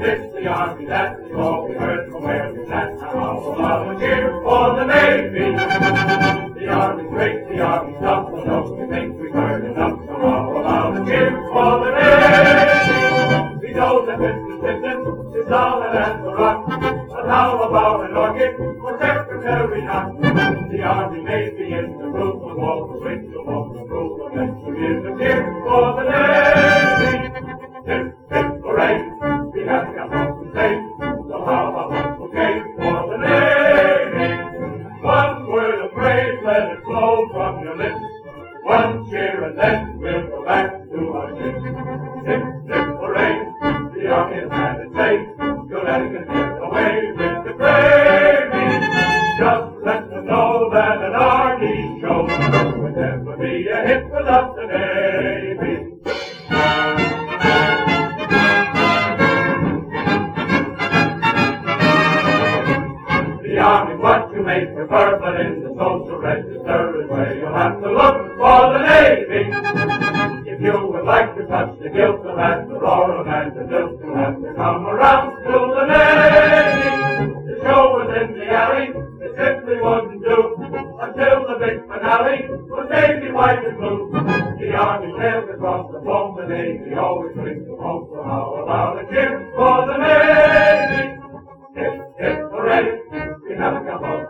it's the army, that's the all we heard from sat. Now how a cheer for the Navy? The army's great, the army's tough, but don't you think we've heard enough? So how a cheer for the Navy? We know that Mr. Stimson is solid as a rock, but how about an orchid for Secretary Knox? The army be in the room, but Walter Winchell won't approve of it. So here's a cheer for the Navy. From your lips. One cheer and then we'll go back to our ships. Hip, hip, hooray, the army has had its say. You'll let it get away with the gravy. Just let them know that an army show would never be a hit without the Navy. The army's what may prefer, but in the social register is where you'll have to look for the Navy. If you would like to touch the guilt of and the roar and the dilt, you'll have to come around to the Navy. The show was in the alley, it simply wouldn't do, until the big finale was Navy white and blue. The army sailed across the foam, the Navy always brings them home, so how about a cheer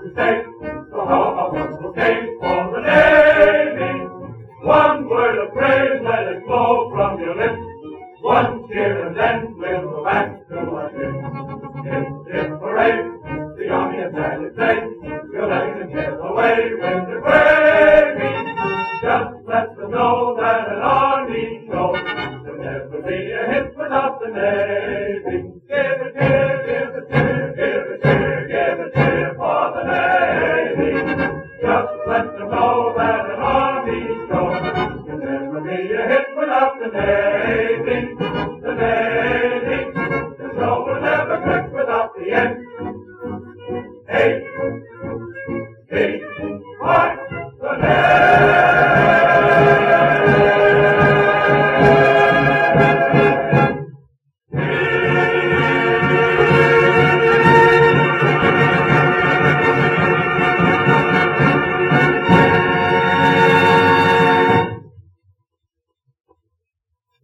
to say, so how about one bouquet for the Navy? One word of praise, let it flow from your lips. One cheer and then we'll go back to our ships. Hip, hip, hooray, the army has had its say. We'll let it get away with the gravy. Just let them know that an army show will never be a hit without the Navy. Without the day,